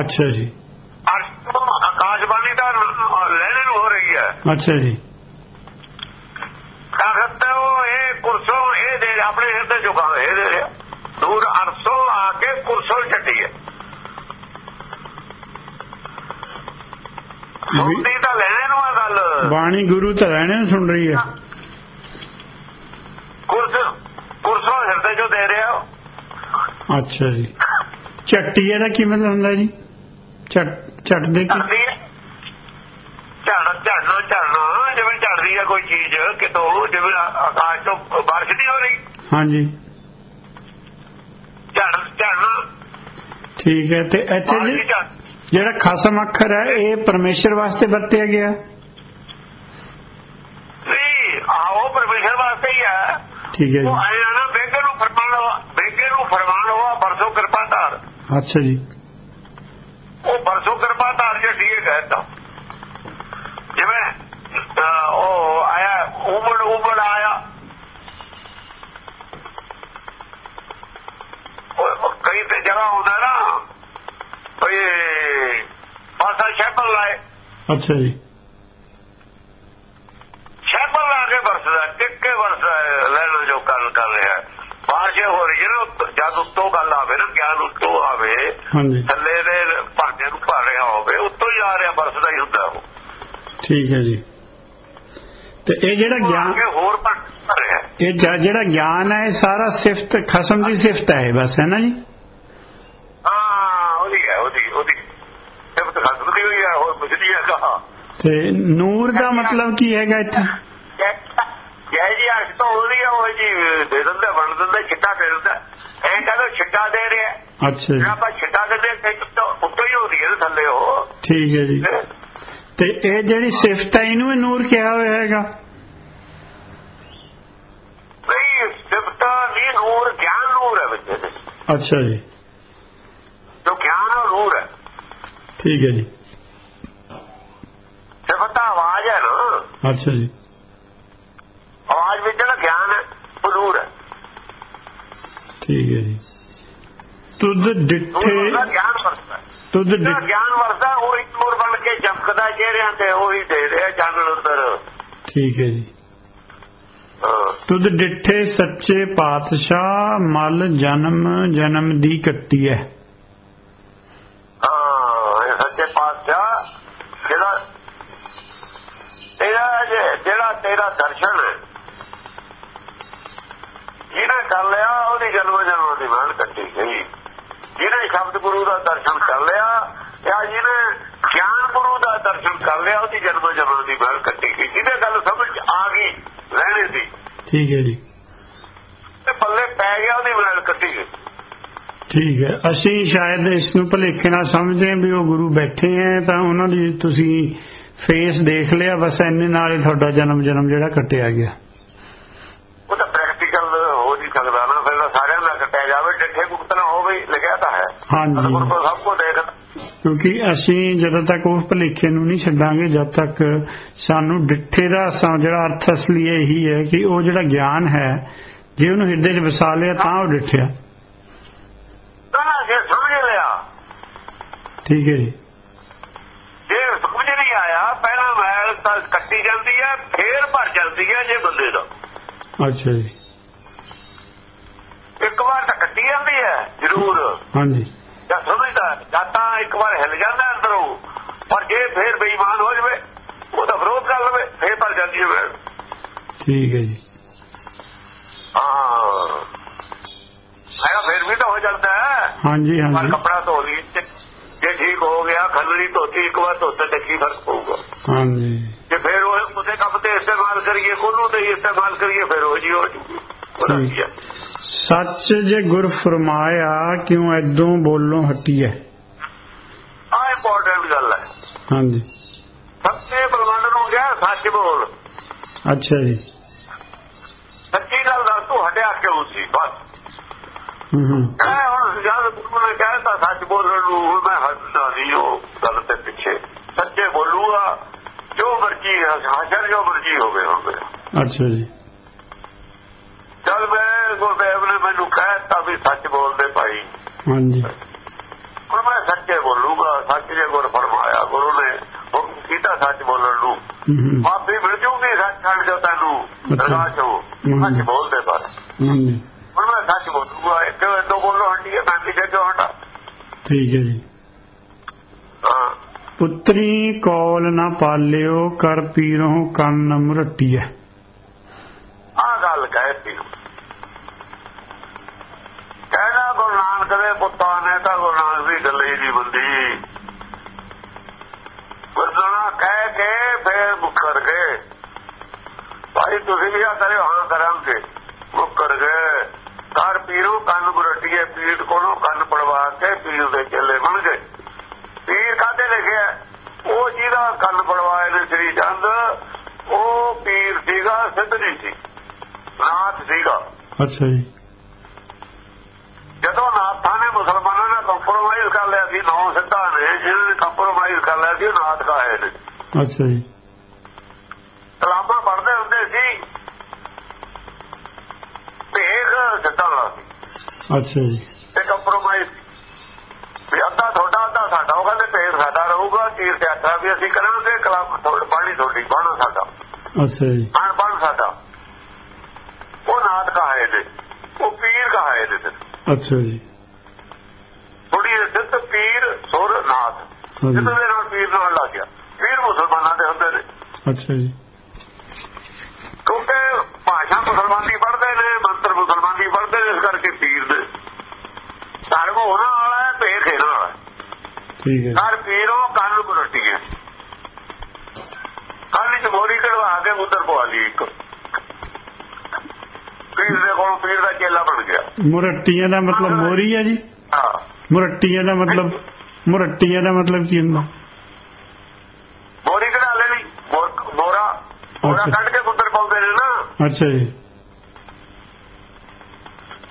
ਅੱਛਾ ਜੀ। ਅਰਸ਼ੋਂ ਆਕਾਸ਼ਬਾਣੀ ਦਾ ਲੈਣੇ ਨੂੰ ਹੋ ਰਹੀ ਹੈ। ਅੱਛਾ ਜੀ। ਕਾਗਤ ਉਹ ਇਹ ਕੁਰਸੋਂ ਇਹ ਦੇ ਆਪਣੇ ਹਿਰਦੇ ਚੁਕਾ ਇਹ ਦੂਰ ਅਰਸੋਂ ਆ ਕੇ ਕੁਰਸੋਂ ਛੱਡੀ ਹੈ। ਸੁਣਦੀ ਬਾਣੀ ਗੁਰੂ ਤਾਂ ਰਹਿਣੇ ਸੁਣ ਰਹੀ ਹੈ। ਕੁਰਸ ਕੁਰਸੋਂ ਹਿਰਦੇ ਚੋਂ ਦੇ ਰਿਹਾ ਉਹ। ਅੱਛਾ ਜੀ। ਝੱਟੀਏ ਦਾ ਕੀ ਮਤਲਬ ਹੁੰਦਾ ਜੀ? ਝਟ ਝਟ ਦੇ ਕੀ? ਝੜਦੀ ਹੈ। ਝੜ ਝੜਨਾ ਝੜਨਾ ਜਿਵੇਂ ਝੜਦੀ ਹੈ ਕੋਈ ਚੀਜ਼ ਕਿਤੋਂ ਜਿਵੇਂ ਆਕਾਸ਼ ਤੋਂ ਬਾਰਿਸ਼ ਨਹੀਂ ਹੋ ਰਹੀ। ਹਾਂਜੀ। ਝੜ ਝੜਨਾ ਠੀਕ ਹੈ ਤੇ ਇੱਥੇ ਜੀ ਜਿਹੜਾ ਖਸਮ ਅੱਖਰ ਹੈ ਇਹ ਪਰਮੇਸ਼ਰ ਵਾਸਤੇ ਵਰਤਿਆ ਗਿਆ ਨਹੀਂ ਆਓ ਪਰਮੇਸ਼ਰ ਵਾਸਤੇ ਹੀ ਹੈ ਠੀਕ ਹੈ ਉਹ ਜੀ ਆਇਆ ਨਾ ਬੇਗੇ ਨੂੰ ਫਰਮਾਨ ਹੋਆ ਬੇਗੇ ਨੂੰ ਫਰਮਾਨ ਹੋਆ ਬਰਸੋ ਕਿਰਪਾ ਧਾਰ। ਅੱਛਾ ਜੀ। ਉਹ ਬਰਸੋ ਕਿਰਪਾ ਧਾਰ ਜੇ ਠੀਕ ਕਹਿੰਦਾ ਜਿਵੇਂ ਅਹ, ਉਹ ਆਇਆ ਉਮੜ ਉਮੜ ਆਇਆ। ਉਹ ਉਹ ਕਈ ਤੇ ਜਗ੍ਹਾ ਹੁੰਦਾ ਨਾ ਭਈ ਪਾਸਾ ਸ਼ੈਪਲ ਲਾਏ। ਅੱਛਾ ਜੀ ਸ਼ੈਪਲ ਲਾ ਕੇ ਵਰਸਦਾ ਟਿਕ ਕੇ ਵਰਸਦਾ ਹੈ, ਲੈ ਲਓ ਜੋ ਗੱਲ ਕਰ ਰਿਹਾ ਹੈ। ਬਾਰਿਸ਼ ਹੋ ਰਹੀ ਹੈ ਨਾ ਜਦ ਉੱਤੋਂ ਗੱਲ ਆਵੇ ਨਾ ਗਿਆਨ ਉੱਤੋਂ ਆਵੇ ਥੱਲੇ ਦੇ ਭਾਂਡੇ ਨੂੰ ਭਰ ਰਿਹਾ ਹੋਵੇ ਉੱਤੋਂ ਹੀ ਆ ਰਿਹਾ ਵਰਸਦਾ ਹੀ ਹੁੰਦਾ ਉਹ। ਠੀਕ ਹੈ ਜੀ। ਤੇ ਇਹ ਜਿਹੜਾ ਗਿਆਨ ਹੋਰ ਰਿਹਾ ਇਹ ਜਿਹੜਾ ਗਿਆਨ ਹੈ ਸਾਰਾ ਸਿਫਤ ਖਸਮ ਦੀ ਸਿਫਤ ਹੈ ਬਸ ਹੈ ਨਾ ਜੀ? ਹਾਂ ਉਹਦੀ ਹੈ ਉਹਦੀ ਉਹਦੀ। ਸਿਫਤ ਖਸਮਦੀ ਹੋਈ ਹੈ ਹੋਰ ਕੁਝ ਨਹੀਂ ਹੈਗਾ। ਤੇ ਨੂਰ ਦਾ ਮਤਲਬ ਕੀ ਹੈਗਾ ਇੱਥੇ? ਜੈ ਜੀ ਅਰਸ਼ ਤੋਂ ਹੋ ਰਹੀ ਹੈ ਉਹ ਜੀ ਦੇ ਦਿੰਦਾ ਬਣ ਦਿੰਦਾ ਛਿੱਟਾ ਦੇ ਐਂ ਕਹਿੰਦਾ ਛਿੱਟਾ ਦੇ ਰਿਹਾ ਅੱਛਾ ਜੀ। ਆਪਾਂ ਛਿੱਟਾ ਦਿੰਦੇ ਉੱਤੋਂ ਹੀ ਹੁੰਦੀ ਹੈ ਨਾ ਥੱਲੇ ਉਹ। ਠੀਕ ਹੈ ਜੀ। ਤੇ ਇਹ ਜਿਹੜੀ ਸਿਫਤ ਹੈ ਇਹਨੂੰ ਹੀ ਨੂਰ ਕਿਹਾ ਹੋਇਆ ਹੈਗਾ? ਨਹੀਂ ਸਿਫਤ ਨਹੀਂ ਨੂਰ ਗਿਆਨ ਨੂਰ ਹੈ ਵਿੱਚ। ਅੱਛਾ ਜੀ। ਜੋ ਗਿਆਨ ਨੂਰ ਹੈ। ਠੀਕ ਹੈ ਜੀ। ਸਿਫਤ ਆਵਾਜ਼ ਹੈ ਨਾ। ਅੱਛਾ ਜੀ ਆਵਾਜ਼ ਵਿੱਚ ਜਿਹੜਾ ਗਿਆਨ ਹੈ ਉਹ ਨੂਰ ਹੈ ਠੀਕ ਹੈ ਜੀ ਤੁਧ ਡਿੱਠੇ ਗਿਆਨ। ਤੁਧ ਡਿ- ਗਿਆਨ ਵਰਸਦਾ ਉਹ ਇੱਕ ਨੂਰ ਬਣ ਕੇ ਚਮਕਦਾ ਚਿਹਰਿਆਂ ਤੇ ਉਹੀ ਦੇ ਰਿਹਾ ਚਾਨਣ ਅੰਦਰ ਠੀਕ ਹੈ ਜੀ। ਤੁਧ ਡਿੱਠੇ ਸੱਚੇ ਪਾਤਸ਼ਾਹ ਮਲ ਜਨਮ ਜਨਮ ਦੀ ਕੱਟੀ ਹੈ ਹਾਂ ਇਹ ਸੱਚੇ ਪਾਤਸ਼ਾਹ ਜਿਹੜਾ ਤੇਰਾ ਜਿਹੜਾ ਤੇਰਾ ਦਰਸ਼ਨ ਹੈ ਜਿਹਨੇ ਕਰ ਲਿਆ ਉਹਦੀ ਜਨਮ ਜਨਮ ਦੀ ਮਾਨ ਕੱਟੀ ਗਈ ਜਿਹਨੇ ਸ਼ਬਦ ਗੁਰੂ ਦਾ ਦਰਸ਼ਨ ਕਰ ਲਿਆ ਜਾਂ ਜਿਹਨੇ ਗਿਆਨ ਗੁਰੂ ਦਾ ਦਰਸ਼ਨ ਕਰ ਲਿਆ ਉਹਦੀ ਜਨਮ ਜਨਮ ਦੀ ਮਾਨ ਕੱਟੀ ਗਈ। ਜਿਹਦੇ ਗੱਲ ਸਮਝ ਆ ਗਈ ਰਹਿਣੇ ਦੀ। ਠੀਕ ਹੈ ਜੀ। ਤੇ ਪੱਲੇ ਪੈ ਗਿਆ ਉਹਦੀ ਮਾਨ ਕੱਟੀ ਗਈ। ਠੀਕ ਹੈ। ਅਸੀਂ ਸ਼ਾਇਦ ਇਸ ਨੂੰ ਭਲੇਖੇ ਨਾਲ ਸਮਝਦੇ ਹਾਂ ਵੀ ਉਹ ਗੁਰੂ ਬੈਠੇ ਹੈ ਤਾਂ ਉਹਨਾਂ ਦੀ ਤੁਸੀਂ ਫੇਸ ਦੇਖ ਲਿਆ ਬਸ ਇੰਨੇ ਨਾਲ ਹੀ ਤੁਹਾਡਾ ਜਨਮ ਜਨਮ ਜਿਹੜਾ ਕੱਟਿਆ ਗਿਆ ਉਹ ਤਾਂ ਪ੍ਰੈਕਟੀਕਲ ਹੋ ਨਹੀਂ ਸਕਦਾ ਨਾ ਫਿਰ ਤਾਂ ਸਾਰਿਆਂ ਦਾ ਕੱਟਿਆ ਜਾਵੇ ਡੱਠੇ ਮੁਕਤਨਾ ਹੋਵੇ ਹੀ ਲਿਖਿਆ ਤਾਂ ਹੈ ਹਾਂਜੀ। ਸਭ ਕੋ ਦੇਖ ਕਿਉਂਕਿ ਅਸੀਂ ਜਦੋਂ ਤੱਕ ਉਸ ਭਲੇਖੇ ਨੂੰ ਨਹੀਂ ਛੱਡਾਂਗੇ ਜਦ ਤੱਕ ਸਾਨੂੰ ਡਿੱਠੇ ਦਾ ਜਿਹੜਾ ਅਰਥ ਅਸਲੀ ਇਹੀ ਹੈ ਕਿ ਉਹ ਜਿਹੜਾ ਗਿਆਨ ਹੈ ਜੇ ਉਹਨੂੰ ਹਿਰਦੇ 'ਚ ਵਸਾ ਲਿਆ ਤਾਂ ਉਹ ਡਿੱਠਿਆ। ਤਾਂ ਜੇ ਸਮਝ ਲਿਆ। ਠੀਕ ਹੈ ਜੀ। ਜੇ ਸਮਝ ਨਹੀਂ ਆਇਆ ਪਹਿਲਾਂ ਮੈਲ ਕੱਟੀ ਜਾਂਦੀ ਹੈ ਫੇਰ ਭਰ ਜਾਂਦੀ ਹੈ ਜੇ ਬੰਦੇ ਦਾ। ਅੱਛਾ ਜੀ ਇੱਕ ਵਾਰ ਤਾਂ ਕੱਟੀ ਜਾਂਦੀ ਹੈ ਜ਼ਰੂਰ ਹਾਂਜੀ ਜਾਂ ਸਮਝਦਾ ਜਾਂ ਤਾਂ ਇੱਕ ਵਾਰ ਹਿਲ ਜਾਂਦਾ ਅੰਦਰੋਂ ਪਰ ਜੇ ਫੇਰ ਬੇਈਮਾਨ ਹੋ ਜਵੇ ਉਹਦਾ ਵਿਰੋਧ ਕਰ ਲਵੇ ਫੇਰ ਭਰ ਜਾਂਦੀ ਹੈ। ਮੈਲ ਠੀਕ ਹੈ ਜੀ ਹਾਂ। ਹਾਂਜੀ ਪਰ ਹਾਂਜੀ ਕੱਪੜਾ ਧੋ ਲਈ ਤੇ ਜੇ ਠੀਕ ਹੋ ਗਿਆ ਖੱਲੜੀ ਧੋਤੀ ਇੱਕ ਵਾਰ ਧੋਤੇ ਤੇ ਕੀ ਫ਼ਰਕ ਪਊਗਾ? ਹਾਂਜੀ। ਜੇ ਫਿਰ ਉਹ ਉਹਦੇ ਕੰਮ ਤੇ ਇਸਤੇਮਾਲ ਕਰੀਏ ਕੋਲੋਂ ਤੇ ਹੀ ਇਸਤੇਮਾਲ ਕਰੀਏ ਫਿਰ ਉਹ ਜੀ ਹੋ ਜੂਗੀ। ਹੈ? ਸੱਚ ਜੇ ਗੁਰ ਫਰਮਾਇਆ ਕਿਉਂ ਐਦੋਂ ਬੋਲੋਂ ਹਟੀਐ? ਆ ਇੰਪੋਰਟੈਂਟ ਗੱਲ ਹੈ। ਹਾਂਜੀ। ਸੱਚੇ ਬਲਵੰਡ ਨੂੰ ਗਿਆ ਸੱਚ ਬੋਲ। ਅੱਛਾ ਜੀ। ਹਟਿਆ ਕਿਉਂ ਸੀ? ਬਸ। ਐ ਹੁਣ ਜਦ ਨੇ ਕਹਿਤਾ ਸੱਚ ਬੋਲਣ ਨੂੰ ਹੁਣ ਮੈਂ ਹੱਸਦਾ ਨਹੀਂ ਉਹ ਗੱਲ ਤੇ ਪਿੱਛੇ। ਸੱਚੇ ਬੋਲੂਗਾ ਜੋ ਮਰਜ਼ੀ ਹਾਜ਼ਰ ਜੋ ਮਰਜ਼ੀ ਹੋਵੇ ਹੁਣ ਮੇਰਾ ਅੱਛਾ ਜੀ। ਚਲ ਮੈਂ ਗੁਰਦੇਵ ਨੇ ਮੈਨੂੰ ਕਹਿਤਾ ਵੀ ਸੱਚ ਬੋਲਦੇ ਭਾਈ। ਹਾਂਜੀ। ਹੁਣ ਮੈਂ ਸੱਚੇ ਬੋਲੂਗਾ ਸੱਚ ਜੇ ਗੁਰ ਫਰਮਾਇਆ ਗੁਰੂ ਨੇ। ਕੀਤਾ ਸੱਚ ਬੋਲਣ ਨੂੰ। ਹੂੰ। ਹੂੰ ਮਾਫੀ ਮਿਲ ਜੂਗੀ ਸੱਚ ਛੱਡ ਜੋ ਤੈਨੂੰ ਦਰਗਾਹ ਚੋਂ ਸੱਚ ਬੋਲਦੇ ਹਾਂਜੀ ਹੁਣ ਮੈਂ ਸੱਚ ਬੋਲੂਗਾ ਇੱਕ ਦੋ ਬੋਲੋ ਹੰਡੀ ਹੈ ਮੈਂ ਪਿੱਛੇ ਕਿਉਂ ਹਟਾ। ਠੀਕ ਹੈ ਜੀ। ਹਾਂ। ਪੁੱਤਰੀ ਕੌਲ ਨਾ ਪਾਲਿਓ ਕਰ ਪੀਰੋਂ ਕੰਨ ਮੁਰਟੀਐ ਆ ਗੱਲ ਕਹਿਤੀ ਕਹਿੰਦਾ ਗੁਰੂ ਨਾਨਕ ਦੇ ਪੁੱਤਾਂ ਨੇ ਤਾਂ ਗੁਰੂ ਨਾਨਕ ਦੀ ਗੱਲ ਹੀ ਨਹੀਂ ਬੰਦੀ। ਕਹਿ ਫੇਰ ਮੁੱਕਰ ਗਏ। ਭਾਈ ਤੁਸੀਂ ਵੀ ਆ ਕਰਿਓ ਹਾਂ ਕਰਾਂਗੇ ਮੁੱਕਰ ਗਏ। ਕਰ ਪੀਰੂ ਕੰਨ ਬਰਟੀਏ ਪੀਰ ਕੋਲੋਂ ਕੰਨ ਪੜਵਾ ਕੇ ਪੀਰ ਦੇ ਚੱਲੇ ਬਣ ਗਏ। ਪੀਰ ਕਾਦੇ ਲਿਖਿਆ ਉਹ ਜਿਹਦਾ ਕੰਨ ਪੜਵਾਏ ਨੇ ਸ੍ਰੀ ਚੰਦ ਉਹ ਪੀਰ ਸੀਗਾ ਸਿੱਧ ਨਹੀਂ ਸੀ। ਨਾਥ ਸੀਗਾ। ਅੱਛਾ ਜੀ। ਜਦੋਂ ਨਾਥਾਂ ਨੇ ਮੁਸਲਮਾਨਾਂ ਨਾਲ ਕੰਪਰੋਮਾਈਜ਼ ਕਰ ਲਿਆ ਸੀ ਨੌ ਸਿੱਧਾਂ ਨੇ ਜਿਹਨਾਂ ਨੇ ਕੰਪਰੋਮਾਈਜ਼ ਕਰ ਲਿਆ ਸੀ ਨਾਥ ਕਾਹੇ ਨੇ? ਅੱਛਾ ਜੀ ਕਲਾਮਾਂ ਪੜ੍ਹਦੇ ਹੁੰਦੇ ਸੀ ਭੇਖ ਸਿੱਧਾਂ ਦਾ ਸੀ ਅੱਛਾ ਜੀ। ਤੇ ਕੰਪਰੋਮਾਈਜ਼ ਵੀ ਅੱਧਾ ਤੁਹਾਡਾ ਅੱਧਾ ਸਾਡਾ। ਉਹ ਕਹਿੰਦੇ ਭੇਖ ਸਾਡਾ ਰਹੂਗਾ ਤੀਰ ਤੇ ਆਖਾ ਵੀ ਅਸੀਂ ਕਰਾਂਗੇ ਕਲਾਮ ਤੁਹਾਡੀ ਬਾਣੀ ਤੁਹਾਡੀ ਬਾਣਾ ਸਾਡਾ? ਅੱਛਾ ਜੀ। ਹਾਂ ਬਾਣ ਸਾਡਾ? ਉਹ ਨਾਥ ਕਾਹੇ ਨੇ ਉਹ ਪੀਰ ਕਾਹੇ ਨੇ ਤੇ। ਅੱਛਾ ਜੀ। ਥੋੜੀ ਸਿੱਧ ਪੀਰ ਸੁਰ ਨਾਥ ਹਾਂਜੀ। ਜਿੱਦ ਦੇ ਨਾਲ ਪੀਰ ਨਾਲ ਲੱਗ ਗਿਆ। ਪੀਰ ਮੁਸਲਮਾਨਾਂ ਦੇ ਹੁੰਦੇ ਨੇ। ਅੱਛਾ ਜੀ। ਕਿਉਂਕਿ ਭਾਸ਼ਾ ਮੁਸਲਮਾਨੀ ਨੇ ਮੰਤਰ ਮੁਸਲਮਾਨੀ ਪੜ੍ਹਦੇ ਨੇ ਇਸ ਕਰਕੇ ਪੀਰ ਦੇ। ਧਰਮ ਹੋਣਾ ਵਾਲਾ ਹੈ ਭੇਖ ਇਹਨਾਂ ਵਾਲਾ। ਠੀਕ ਹੈ। ਹਰ ਪੀਰੋਂ ਕੰਨ ਕੁਰਟੀ ਹੈ। ਕੰਨ ਚ ਮੋਰੀ ਕਢਵਾ ਕੇ ਉਧਰ ਪਵਾ ਲਈ ਇੱਕ। ਪੀਰ ਦੇ ਕੋਲ ਪੀਰ ਦਾ ਚੇਲਾ ਬਣ ਗਿਆ। ਮੁਰੱਟੀਆਂ ਦਾ ਮਤਲਬ ਮੋਰੀ ਹੈ ਜੀ? ਹਾਂ। ਮੁਰੱਟੀਆਂ ਦਾ ਮਤਲਬ ਮੁਰੱਟੀਆਂ ਦਾ ਮਤਲਬ ਕੀ ਹੁੰਦਾ? ਮੋਰੀ ਕਢਾ ਲੈਣੀ। ਮੋਰ- ਮੋਰਾ। ਕੱਢ ਕੇ ਉਧਰ ਪਾਉਂਦੇ ਨੇ ਨਾ। ਅੱਛਾ ਜੀ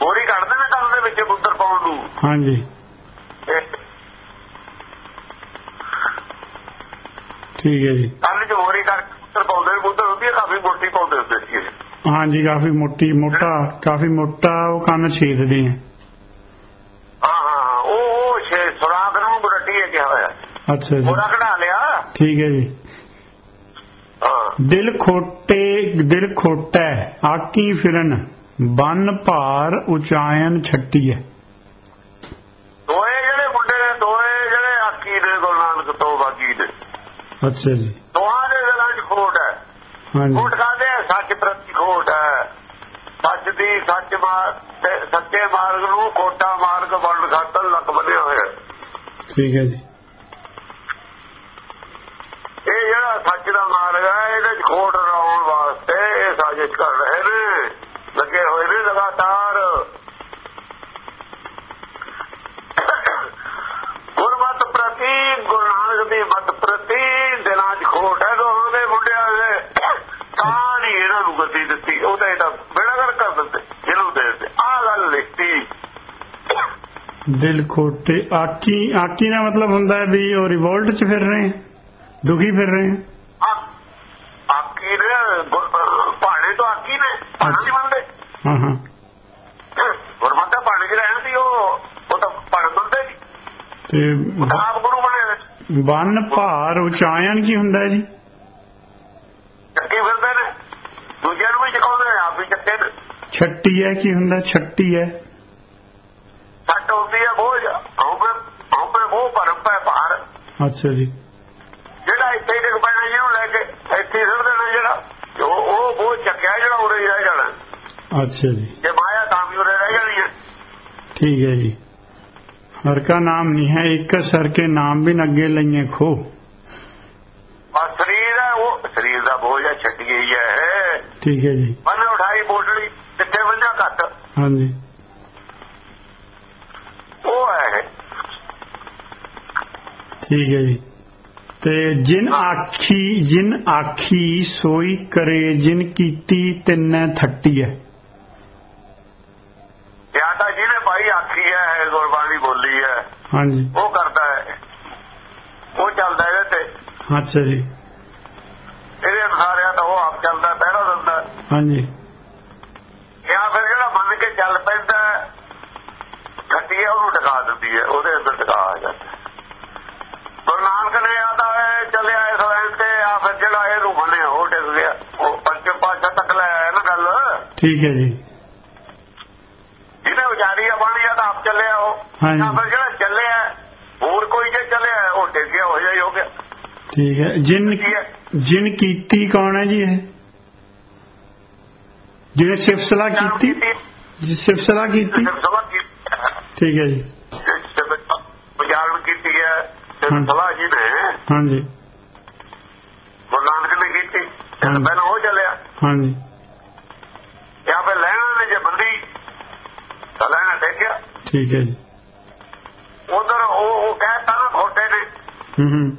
ਮੋਰੀ ਕੱਢਦੇ ਨੇ ਕੰਨ ਦੇ ਵਿੱਚ ਉਧਰ ਪਾਉਣ ਨੂੰ ਹਾਂਜੀ। ਠੀਕ ਹੈ ਜੀ। ਚ ਮੋਰੀ ਕਰਕੇ ਪਾਉਂਦੇ ਨੇ ਉਧਰ ਹੁੰਦੀ ਹੈ ਕਾਫੀ ਮੋਟੀ ਪਾਉਂਦੇ ਹੁੰਦੇ ਸੀ। ਹਾਂਜੀ ਕਾਫੀ ਮੋਟੀ ਮੋਟਾ ਕਾਫੀ ਮੋਟਾ ਉਹ ਕੰਨ ਛੇਦਦੇ ਆ। ਹਾਂ ਹਾਂ ਹਾਂ, ਉਹ ਛੇ ਸੁਰਾਖ ਨੂੰ ਬਰਟੀ ਹੈ ਕਿਹਾ ਹੋਇਆ। ਅੱਛਾ ਜੀ। ਮੋਰਾ ਕਢਾ ਲਿਆ। ਠੀਕ ਹੈ ਜੀ। ਹਾਂ। ਦਿਲ ਖੋਟੇ ਦਿਲ ਖੋਟਾ ਆਕੀ ਫਿਰਨ ਬੰਨ ਭਾਰ ਉਚਾਇਨ ਛੱਟੀ ਹੈ ਦੋਏ ਜਿਹੜੇ ਮੁੰਡੇ ਨੇ ਦੋਏ ਜਿਹੜੇ ਆਕੀ ਨੇ ਗੁਰੂ ਨਾਨਕ ਤੋਂ ਬਾਕੀ ਨੇ ਅੱਛਾ ਜੀ। ਦੋਹਾਂ ਦੇ ਦਿਲਾਂ 'ਚ ਖੋਟ ਹੈ। ਹਾਂਜੀ। ਖੋਟ ਕਾਹਦੇ ਹੈ? ਸੱਚ ਪ੍ਰਤੀ ਖੋਟ ਹੈ। ਸੱਚ ਦੀ ਸੱਚ ਮਾਰ ਤੇ ਸੱਚੇ ਮਾਰਗ ਨੂੰ ਖੋਟਾ ਮਾਰਗ ਵੰਡ ਖਾਤਰ ਲੱਕ ਬੰਨਿਆ ਹੋਇਆ ਠੀਕ ਹੈ ਜੀ। ਇਹ ਜਿਹੜਾ ਸੱਚ ਦਾ ਮਾਰਗ ਹੈ ਇਹਦੇ 'ਚ ਖੋਟ ਲਾਉਣ ਵਾਸਤੇ ਇਹ ਸਾਜ਼ਿਸ਼ ਕਰ ਰਹੇ ਨੇ। ਲੱਗੇ ਹੋਏ ਨੇ ਲਗਾਤਾਰ ਗੁਰਮਤ ਪ੍ਰਤੀ ਗੁਰੂ ਨਾਨਕ ਦੀ ਮਤ ਪ੍ਰਤੀ ਦਿਲਾਂ 'ਚ ਖੋਟ ਹੈ ਦੋਹਾਂ ਦੇ ਮੁੰਡਿਆਂ ਦੇ ਤਾਂ ਨਹੀਂ ਇਹਨਾਂ ਨੂੰ ਗੱਦੀ ਦਿੱਤੀ ਉਹਦਾ ਇਹਦਾ ਬੇੜਾਗਰ ਕਰ ਦਿੰਦੇ ਇਹਨੂੰ ਦੇ ਦਿੰਦੇ ਆਹ ਗੱਲ ਲਿਖਤੀ ਦਿਲ ਖੋਟੇ ਆਕੀ ਆਕੀ ਦਾ ਮਤਲਬ ਹੁੰਦਾ ਹੈ ਵੀ ਉਹ ਰਿਵੋਲਟ ਚ ਫਿਰ ਰਹੇ ਦੁਖੀ ਫਿਰ ਰਹੇ। ਆਕੀ ਨੇ ਪਹਾੜੇ ਤੋਂ ਆਕੀ ਨੇ ਪਹਾੜ ਨਹੀਂ ਮੰਨਦੇ ਹਾਂ ਹਾਂ। ਗੁਰਮਤਿ ਪਹਾੜੇ 'ਚ ਰਹਿਣ ਦੀ ਉਹ ਉਹ ਤਾਂ ਪਹਾੜ ਮੰਨਦੇ ਨਹੀਂ ਤੇ ਉਹ ਤਾਂ ਆਪ ਗੁਰੂ ਬਣੇ ਨੇ ਬੰਨ ਭਾਰ ਉਚਾਇਨ ਕੀ ਹੁੰਦਾ ਜੀ? ਚੱਕੇ ਫਿਰਦੇ ਨੇ। ਦੂਜਿਆਂ ਨੂੰ ਵੀ ਚਕਾਉਂਦੇ ਆਪ ਵੀ ਚੱਕੇ ਛੱਟੀ ਹੈ ਕੀ ਹੁੰਦਾ? ਛੱਟੀ ਹੈ ਸੱਟ ਹੁੰਦੀ ਹੈ ਬੋਝ ਹਉਮੈ ਹਉਮੈ ਮੋਹ ਭਰਮ ਪੈ ਭਾਰ ਅੱਛਾ ਜੀ। ਜਿਹੜਾ ਇੱਥੇ ਡਿੱਗ ਪੈਣਾ ਜਿਹਨੂੰ ਲੈ ਕੇ ਇੱਥੇ ਸੁੱਟ ਦੇਣਾ ਜਿਹੜਾ। ਉਹ ਉਹ ਚੱਕਿਆ ਜਿਹੜਾ ਉਰੇ ਹੀ ਰਹਿ ਜਾਣਾ। ਅੱਛਾ ਜੀ। ਜੇ ਮਾਇਆ ਤਾਂ ਵੀ ਉਰੇ ਰਹਿ ਜਾਣੀ ਹੈ ਠੀਕ ਹੈ ਜੀ। ਹਰ ਕਾ ਨਾਮ ਨਹੀਂ ਹੈ ਇੱਕ ਸਰ ਕੇ ਨਾਮ ਵੀ ਅੱਗੇ ਲਈਏ ਖੋ ਆ ਸਰੀਰ ਹੈ ਉਹ ਸਰੀਰ ਦਾ ਬੋਝ ਹੈ ਛੱਡੀ ਗਈ ਹੈ ਠੀਕ ਹੈ ਜੀ। ਮਨ ਉਠਾਈ ਬੋਟੜੀ ਕਿੱਥੇ ਵੰਜਾ ਘੱਟ। ਹਾਂਜੀ ਉਹ ਹੈ ਠੀਕ ਹੈ ਜੀ। ਤੇ ਜਿਨ ਆਖੀ ਜਿਨ ਆਖੀ ਸੋਈ ਕਰੇ ਜਿਨ ਕੀਤੀ ਤਿੰਨੈ ਥੱਟੀ ਹੈ ਜਾਂ ਤਾਂ ਜਿਹਨੇ ਭਾਈ ਆਖੀ ਹੈ ਗੁਰਬਾਣੀ ਬੋਲੀ ਹੈ ਹਾਂਜੀ। ਉਹ ਕਰਦਾ ਹੈ। ਉਹ ਚੱਲਦਾ ਇਹਦੇ ਤੇ। ਅੱਛਾ ਜੀ। ਇਹਦੇ ਅਨੁਸਾਰ ਆ ਤਾਂ ਉਹ ਆਪ ਚੱਲਦਾ ਪਹਿਰਾ ਦਿੰਦਾ ਹਾਂਜੀ। ਜਾਂ ਫਿਰ ਜਿਹੜਾ ਮੰਨ ਕੇ ਚੱਲ ਪੈਂਦਾ ਹੈ ਉਹਨੂੰ ਟਿਕਾ ਦਿੰਦੀ ਹੈ ਉਹਦੇ ਅੰਦਰ ਟਿਕਾ ਆ ਜਾਂਦਾ ਗੁਰੂ ਨਾਨਕ ਨੇ ਆਦਾ ਹੈ ਚੱਲਿਆ ਇਸ ਵੈਨ ਤੇ ਆ ਫਿਰ ਜਿਹੜਾ ਇਹਨੂੰ ਮੰਨਿਆ ਉਹ ਟਿਕ ਗਿਆ ਉਹ ਪੰਜ ਪਾਸ਼ਾ ਤੱਕ ਲੈ ਆਇਆ ਨਾ ਗੱਲ ਠੀਕ ਹੈ ਜੀ। ਜਿਹਨੇ ਵਿਚਾਰੀ ਆ ਬਣ ਗਿਆ ਤਾਂ ਆਪ ਚੱਲਿਆ ਉਹ। ਹਾਂਜੀ। ਜਾਂ ਫਿਰ ਜਿਹੜਾ ਚੱਲਿਆ ਹੋਰ ਕੋਈ ਜੇ ਚੱਲਿਆ ਉਹ ਟਿਕ ਗਿਆ ਹੋ ਜਾਈ ਹੋ ਗਿਆ। ਠੀਕ ਹੈ। ਜਿਨ ਜਿਨ ਕੀਤੀ ਕੌਣ ਹੈ ਜੀ ਇਹ? ਜਿਹਨੇ ਸਿਫਤਲਾ ਕੀਤੀ? ਜੀ ਸਿਫਤਲਾ ਕੀਤੀ ਠੀਕ ਹੈ ਜੀ। ਵਿਚਾਰਨ ਕੀਤੀ ਹੈ। ਸਲਾਹ ਜੀ ਨੇ। ਹਾਂਜੀ। ਗੁਰੂ ਨਾਨਕ ਨੇ ਕੀਤੀ। ਪਹਿਲਾਂ ਉਹ ਚੱਲਿਆ। ਹਾਂਜੀ ਜਾਂ ਫਿਰ ਲੈਣਾ ਨੇ ਜੇ ਬੰਦੀ ਤਾਂ ਲੈਣਾ ਟੇਕਿਆ ਠੀਕ ਹੈ ਜੀ। ਉਧਰ ਉਹ ਉਹ ਕਹਿਤਾ ਨਾ ਖੋਟੇ ਨੇ ਹੂੰ ਹੂੰ।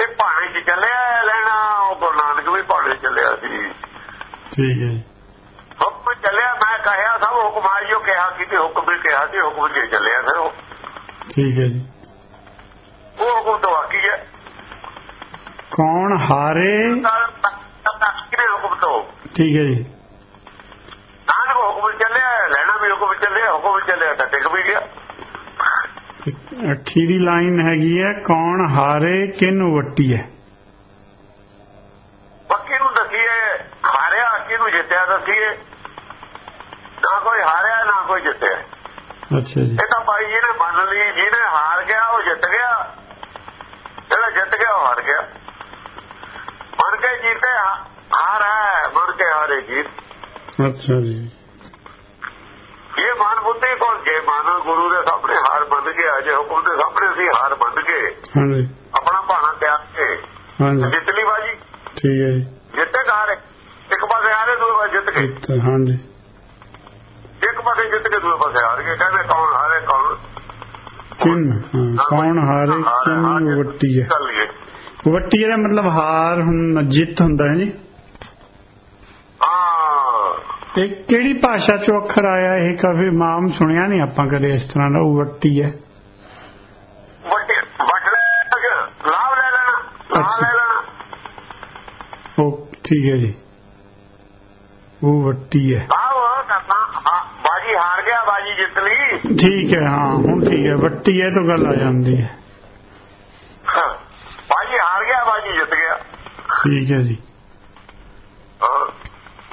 ਇਹ ਭਾਣੇ 'ਚ ਚੱਲਿਆ ਲੈਣਾ ਉਹ ਗੁਰੂ ਨਾਨਕ ਵੀ 'ਚ ਚੱਲਿਆ ਸੀ। ਠੀਕ ਹੈ ਜੀ। ਹੁਕਮ ਚੱਲਿਆ ਮੈਂ ਕਹਿਆ ਸਭ ਹੁਕਮ ਆਇਓ ਕਿਹਾ ਕਿ ਤੇ ਹੁਕਮ ਵੀ ਕਿਹਾ ਸੀ ਹੁਕਮ ਜੇ ਚੱਲਿਆ ਫਿਰ ਉਹ। ਠੀਕ ਹੈ ਜੀ। ਉਹ ਹੁਕਮ ਤਾਂ ਵਾਕੀ ਹੈ। ਕੌਣ ਹਾਰੇ? ਹੁਕਮ ਤੋਂ? ਠੀਕ ਹੈ ਜੀ। ਨਾਨਕ ਹੁਕਮ ਹੁਕਮ ਚੱਲਿਆ ਹੁਕਮ ਚੱਲਿਆ ਤਾਂ ਟਿਕ ਵੀ ਗਿਆ। ਅੱਖੀ ਦੀ ਲਾਈਨ ਹੈਗੀ ਹੈ ਕੌਣ ਹਾਰੇ ਕਿਨੂੰ ਵੱਟੀ ਹੈ? ਪੱਕੀ ਨੂੰ ਦਸੀਏ ਹਾਰਿਆ ਕਿਹਨੂੰ ਜਿੱਤਿਆ ਦਸੀਏ। ਨਾ ਕੋਈ ਹਾਰਿਆ ਨਾ ਕੋਈ ਜਿੱਤਿਆ। ਅੱਛਾ ਜੀ। ਇਹ ਤਾਂ ਭਾਈ ਜਿਹਨੇ ਮੰਨ ਲਈ ਜਿਹਨੇ ਹਾਰ ਗਿਆ ਉਹ ਜਿੱਤ ਗਿਆ। ਜਿਹੜਾ ਜਿੱਤ ਗਿਆ ਉਹ ਹਾਰ ਗਿਆ। ਮਨ ਕੇ ਜੀਤੇ ਹਾਰ ਹੈ ਮਨ ਕੇ ਹਾਰੇ ਜੀਤ ਅੱਛਾ ਜੀ ਇਹ ਮਨ ਬੁੱਧੀ ਮਨ ਗੁਰੂ ਦੇ ਸਾਹਮਣੇ ਹਾਰ ਮੰਨ ਗਿਆ ਜੇ ਹੁਕਮ ਦੇ ਸਾਹਮਣੇ ਸੀ ਹਾਰ ਮੰਨ ਕੇ ਹਾਂਜੀ। ਆਪਣਾ ਭਾਣਾ ਤਿਆਗ ਕੇ ਹਾਂਜੀ। ਜਿੱਤ ਲਈ ਬਾਜੀ। ਠੀਕ ਹੈ ਜੀ। ਜਿੱਤੇ ਹਾਰੇ ਇੱਕ ਪਾਸੇ ਹਾਰੇ ਦੂਏ ਪਾਸੇ ਜਿੱਤ ਗਏ ਹਾਂਜੀ। ਇੱਕ ਪਾਸੇ ਜਿੱਤ ਕੇ ਦੂਏ ਪਾਸੇ ਹਾਰ ਗਏ ਕਹਿੰਦੇ ਕੌਣ ਹਾਰੇ ਕੌਣ ਕਿਨ? ਕੌਣ ਹਾਰੇ ਕਿਨੂੰ ਵੱਟੀ ਹੈ ਵੱਟੀ ਦਾ ਮਤਲਬ ਹਾਰ ਹੁਣ ਜਿੱਤ ਹੁੰਦਾ ਹੈ ਜੀ। ਇਹ ਕਿਹੜੀ ਭਾਸ਼ਾ ਚੋਂ ਅੱਖਰ ਆਇਆ ਇਹ? ਕਦੇ ਮਾਮ ਸੁਣਿਆ ਨਹੀਂ ਆਪਾਂ ਕਦੇ ਇਸ ਤਰ੍ਹਾਂ ਦਾ ਵੱਟੀ ਹੈ। ਉਹ ਠੀਕ ਹੈ ਜੀ। ਉਹ ਵੱਟੀ ਹੈ। ਬਾਜੀ ਹਾਰ ਗਿਆ ਬਾਜੀ ਜਿੱਤ ਲਈ। ਠੀਕ ਹੈ ਹਾਂ ਹੁਣ ਠੀਕ ਹੈ। ਵੱਟੀ ਹੈ ਤਾਂ ਗੱਲ ਆ ਜਾਂਦੀ ਹਾਂ, ਬਾਜੀ ਹਾਰ ਗਿਆ ਬਾਜੀ ਜਿੱਤ ਗਿਆ। ਠੀਕ ਹੈ ਜੀ।